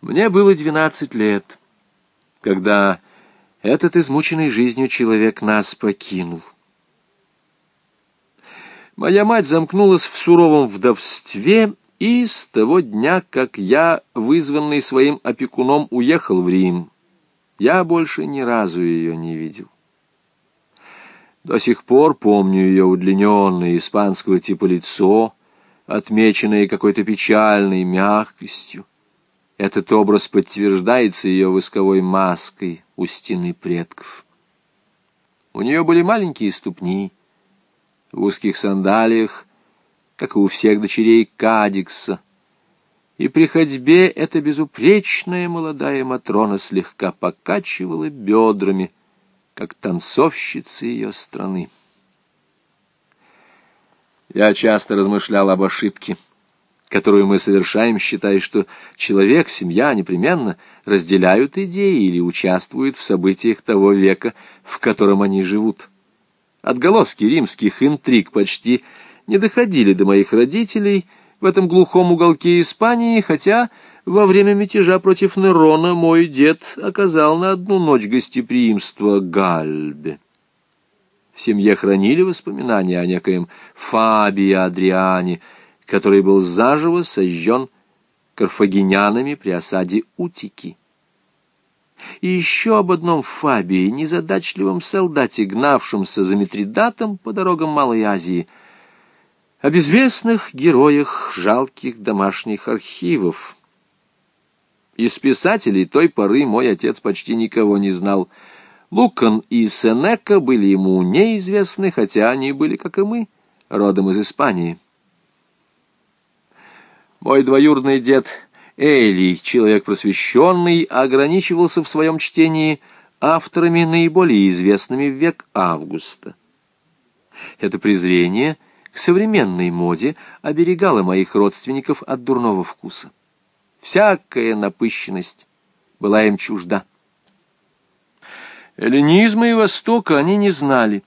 Мне было двенадцать лет, когда этот измученный жизнью человек нас покинул. Моя мать замкнулась в суровом вдовстве, и с того дня, как я, вызванный своим опекуном, уехал в Рим, я больше ни разу ее не видел. До сих пор помню ее удлиненное испанского типа лицо, отмеченное какой-то печальной мягкостью. Этот образ подтверждается ее восковой маской у стены предков. У нее были маленькие ступни, в узких сандалиях, как и у всех дочерей Кадикса, и при ходьбе эта безупречная молодая Матрона слегка покачивала бедрами, как танцовщица ее страны. Я часто размышлял об ошибке, которую мы совершаем, считая, что человек, семья непременно разделяют идеи или участвуют в событиях того века, в котором они живут. Отголоски римских интриг почти не доходили до моих родителей в этом глухом уголке Испании, хотя во время мятежа против Нерона мой дед оказал на одну ночь гостеприимство Гальбе. В семье хранили воспоминания о некоем Фабии Адриане, который был заживо сожжен карфагенянами при осаде Утики. И еще об одном Фабии, незадачливом солдате, гнавшемся за Митридатом по дорогам Малой Азии, о безвестных героях жалких домашних архивов. Из писателей той поры мой отец почти никого не знал. Лукан и Сенека были ему неизвестны, хотя они были, как и мы, родом из Испании. Мой двоюродный дед Эли, человек просвещенный, ограничивался в своем чтении авторами, наиболее известными в век Августа. Это презрение к современной моде оберегало моих родственников от дурного вкуса. Всякая напыщенность была им чужда. Эллинизма и Востока они не знали.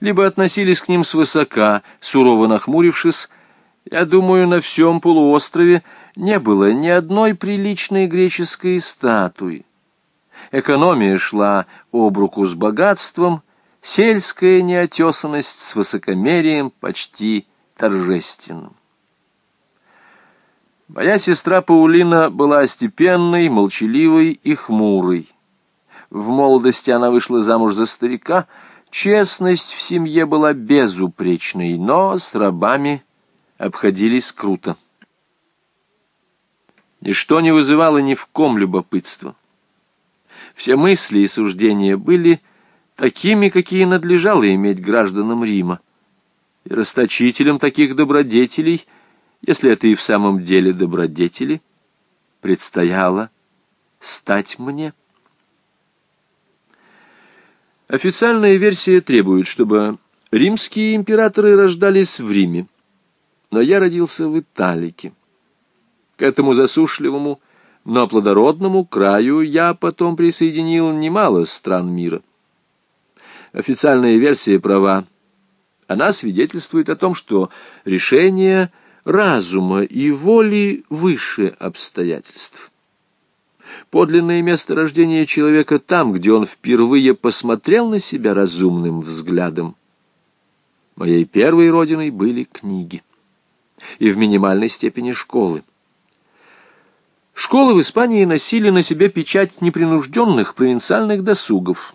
Либо относились к ним свысока, сурово нахмурившись, я думаю, на всем полуострове не было ни одной приличной греческой статуи. Экономия шла об руку с богатством, сельская неотесанность с высокомерием почти торжественным. Моя сестра Паулина была степенной, молчаливой и хмурой. В молодости она вышла замуж за старика, честность в семье была безупречной, но с рабами обходились круто. Ничто не вызывало ни в ком любопытства. Все мысли и суждения были такими, какие надлежало иметь гражданам Рима. И расточителем таких добродетелей, если это и в самом деле добродетели, предстояло стать мне. Официальная версия требует, чтобы римские императоры рождались в Риме но я родился в Италике. К этому засушливому, но плодородному краю я потом присоединил немало стран мира. Официальная версия права. Она свидетельствует о том, что решение разума и воли выше обстоятельств. Подлинное место рождения человека там, где он впервые посмотрел на себя разумным взглядом. Моей первой родиной были книги и в минимальной степени школы. Школы в Испании носили на себе печать непринужденных провинциальных досугов.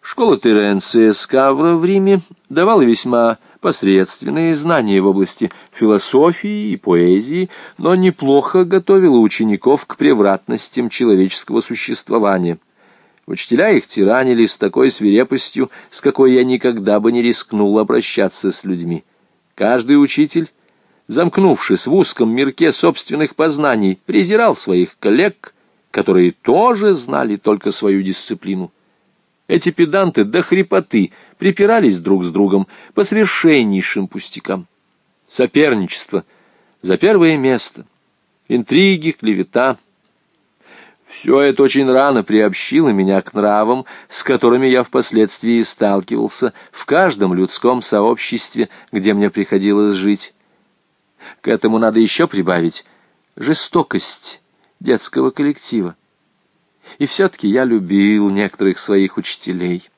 Школа Теренция Скавра в Риме давала весьма посредственные знания в области философии и поэзии, но неплохо готовила учеников к превратностям человеческого существования. Учителя их тиранили с такой свирепостью, с какой я никогда бы не рискнул обращаться с людьми. Каждый учитель замкнувшись в узком мирке собственных познаний, презирал своих коллег, которые тоже знали только свою дисциплину. Эти педанты до хрипоты припирались друг с другом по совершеннейшим пустякам. Соперничество за первое место, интриги, клевета. Все это очень рано приобщило меня к нравам, с которыми я впоследствии сталкивался в каждом людском сообществе, где мне приходилось жить. К этому надо еще прибавить жестокость детского коллектива. И все-таки я любил некоторых своих учителей.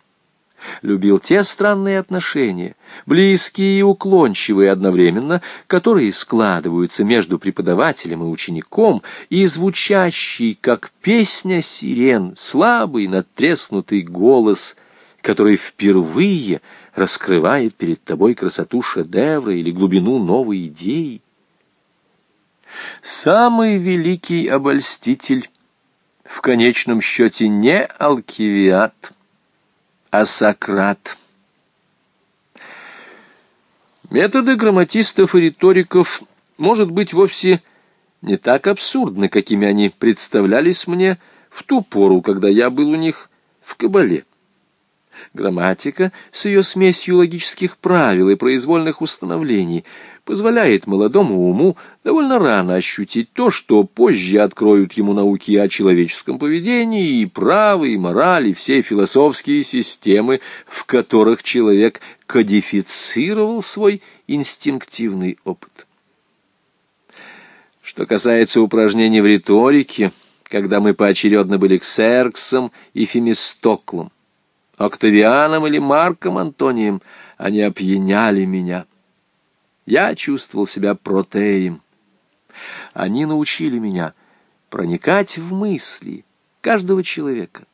Любил те странные отношения, близкие и уклончивые одновременно, которые складываются между преподавателем и учеником, и звучащий, как песня сирен, слабый, надтреснутый голос, который впервые раскрывает перед тобой красоту шедевра или глубину новой идеи. Самый великий обольститель в конечном счете не Алкивиад, а Сократ. Методы грамматистов и риториков, может быть, вовсе не так абсурдны, какими они представлялись мне в ту пору, когда я был у них в Кабале. Грамматика с ее смесью логических правил и произвольных установлений позволяет молодому уму довольно рано ощутить то, что позже откроют ему науки о человеческом поведении и правы, и морали, все философские системы, в которых человек кодифицировал свой инстинктивный опыт. Что касается упражнений в риторике, когда мы поочередно были Ксерксом и Фемистоклом, Октавианом или Марком Антонием, они опьяняли меня. Я чувствовал себя протеем. Они научили меня проникать в мысли каждого человека,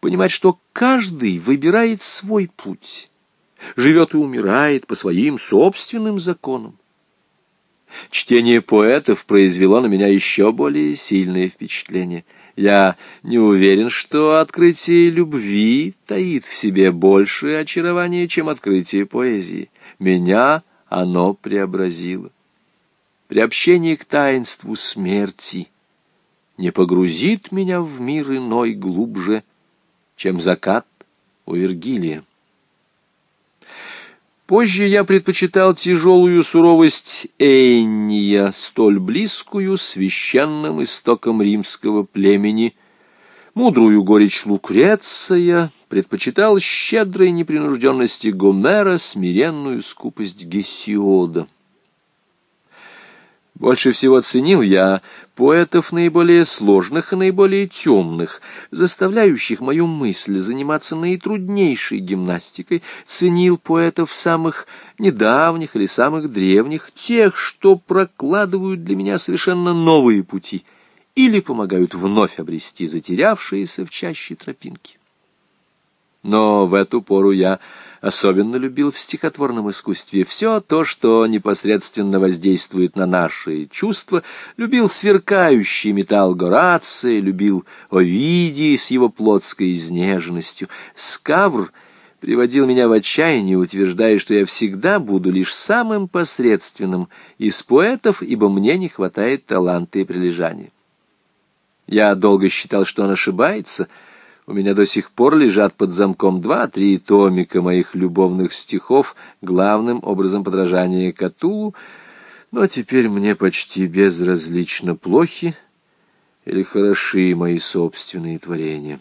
понимать, что каждый выбирает свой путь, живет и умирает по своим собственным законам. Чтение поэтов произвело на меня еще более сильное впечатление — я не уверен, что открытие любви таит в себе большее очарование, чем открытие поэзии. Меня оно преобразило. Приобщение к таинству смерти не погрузит меня в мир иной глубже, чем закат у Вергилия. Позже я предпочитал тяжелую суровость Энния, столь близкую священным истокам римского племени, мудрую горечь Лукреция, предпочитал щедрой непринужденности Гомера, смиренную скупость Гесиода. Больше всего ценил я поэтов наиболее сложных и наиболее темных, заставляющих мою мысль заниматься наитруднейшей гимнастикой, ценил поэтов самых недавних или самых древних, тех, что прокладывают для меня совершенно новые пути или помогают вновь обрести затерявшиеся в чаще тропинки. Но в эту пору я особенно любил в стихотворном искусстве все то, что непосредственно воздействует на наши чувства, любил сверкающий металл Горация, любил Овидий с его плотской изнеженностью. Скавр приводил меня в отчаяние, утверждая, что я всегда буду лишь самым посредственным из поэтов, ибо мне не хватает таланта и прилежания. Я долго считал, что он ошибается — у меня до сих пор лежат под замком два-три томика моих любовных стихов, главным образом подражания Катулу, но теперь мне почти безразлично плохи или хороши мои собственные творения.